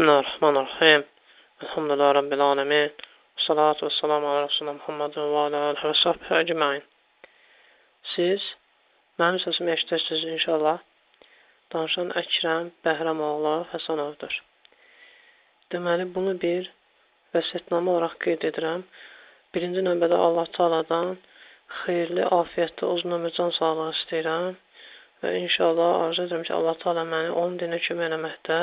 Bismillahirrahmanirrahim. Elhamdülillah Rabbil alemin. Salatu və salamu ala Rasulullah Muhammedin və alə alihi və sahbihi əcmain. Siz mənim səsimi eşidirsiniz inşallah. Danışan Əkrəm Bəhramoğlu Həsənovdur. Deməli, bunu bir vəsiyyətnamə olaraq qeyd edirəm. Birinci növbədə Allah Taaladan xeyirli, afiyyətli, uzun ömür, can sağlığı istəyirəm. Və inşallah arzu edirəm ki, Allah Taala məni onun dinə kömək eləməkdə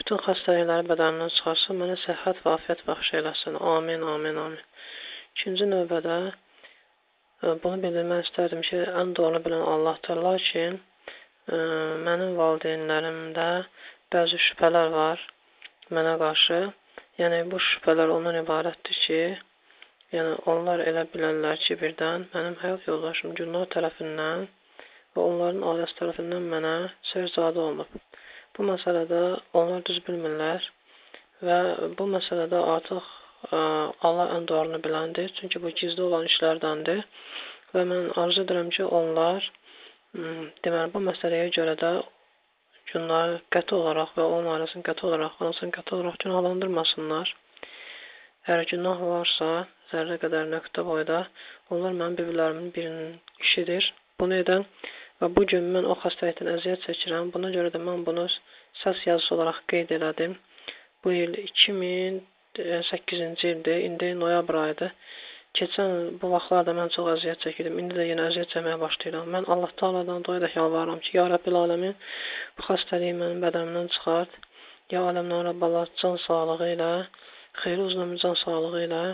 Bütün xəstəlikləri bədənimdən çıxarsın, mənə səhhət və afiyyət bəxş eləsin. Amin, amin, amin. İkinci növbədə e, bunu bildirmək istərdim ki, ən doğru bilən Allahdır. Lakin ə, e, mənim valideynlərimdə bəzi şübhələr var mənə qarşı. Yəni, bu şübhələr ondan ibarətdir ki, yəni onlar elə bilərlər ki, birdən mənim həyat yoldaşım Gülnar tərəfindən və onların ailəsi tərəfindən mənə sözzadə olunub. Bu məsələdə onlar düz bilmirlər və bu məsələdə artıq ə, Allah ən doğrunu biləndir. Çünki bu gizli olan işlərdəndir və mən arzu edirəm ki, onlar deməli bu məsələyə görə də günləri qəti olaraq və onun ailəsini qəti olaraq, anasını qəti olaraq günahlandırmasınlar. Əgər günah varsa, zərrə qədər nöqtə boyda, onlar mənim biblərimin birinin işidir. Bunu edən Və bu gün mən o xəstəlikdən əziyyət çəkirəm. Buna görə də mən bunu səs yazısı olaraq qeyd elədim. Bu il 2008-ci ildir, indi noyabr ayıdır. Keçən bu vaxtlarda mən çox əziyyət çəkirdim. İndi də yenə əziyyət çəkməyə başlayıram. Mən Allah Taala'dan doyadaq yalvarıram ki, ya Rəbbil aləmin bu xəstəliyi mənim bədənimdən çıxart. Ya aləmdən Rəbballah can sağlığı ilə, xeyri uzun can sağlığı ilə,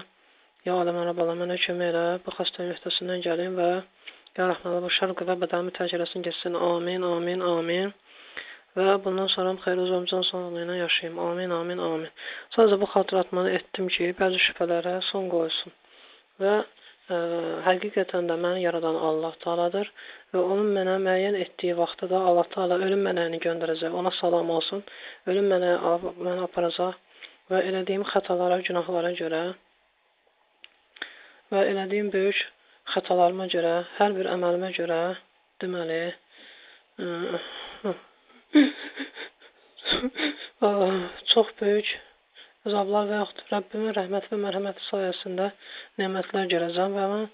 ya aləmdən Rəbballah mənə kömək elə, bu xəstəliyin öhdəsindən gəlim və Ya Rəhmənə bu şər qıva bədənimi tərk eləsin, getsin. Amin, amin, amin. Və bundan sonra xeyir sağlığı ilə yaşayım. Amin, amin, amin. Sadəcə bu xatırlatmanı etdim ki, bəzi şübhələrə son qoysun. Və ə, e, həqiqətən də məni yaradan Allah Taaladır və onun mənə müəyyən etdiyi vaxtda da Allah Taala ölüm mələyini göndərəcək. Ona salam olsun. Ölüm mələyi məni aparacaq və elədiyim xətalara, günahlara görə və elədiyim böyük xətalarıma görə, hər bir əməlimə görə deməli çox böyük əzablar və yaxud Rəbbimin rəhməti və mərhəməti sayəsində nemətlər görəcəm və mən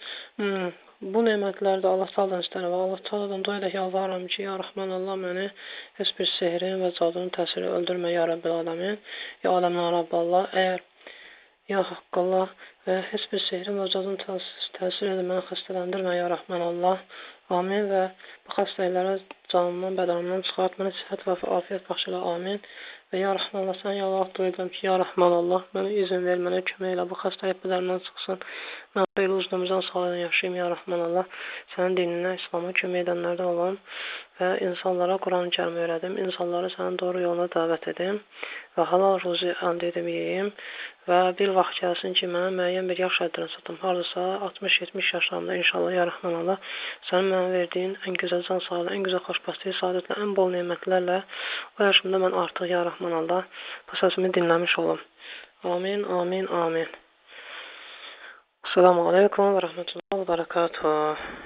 bu nemətləri də Allah Taala'dan istəyirəm və Allah Taala'dan dua ilə yalvarıram ki, ya Rəhman Allah məni heç bir sehrin və cadının təsiri öldürmə ya Rəbbil aləmin. Ya aləmlər Rabb Allah, əgər Ya Haqqallah və heç bir sehrin və cadın təsir edin, məni xəstələndirmə, ya Rəhmən Allah. Amin və bu xəstəliklərə canımdan, bədənimdən çıxart, mənə səhət və afiyyət bəxş elə, amin. Və ya Rəhmən Allah, sən ya Allah duyuram ki, ya Rəhmən Allah, mənə izin ver, mənə kömək elə, bu xəstəlik bədənimdən çıxsın. Mən xeyli uzunumuzdan sağlayın yaşayayım, ya Rəhmən Allah. Sənin dininə, İslama kömək edənlərdən olan və insanlara Quran-ı kərimi öyrədim, insanları sənin doğru yoluna dəvət edim və halal ruzi əldə edim yeyim və bir vaxt gəlsin ki, mənə müəyyən bir yaş həddinə çatım. Hardasa 60-70 yaşlarımda inşallah ya Rəhman Allah sənin mənə verdiyin ən gözəl can sağlığı, ən gözəl xoşbəxtlik, saadətlə, ən bol nemətlərlə o yaşımda mən artıq ya Rəhman Allah bu səsimi dinləmiş olum. Amin, amin, amin. Selamun Aleyküm və Rəhmətullah və Bərəkatuhu.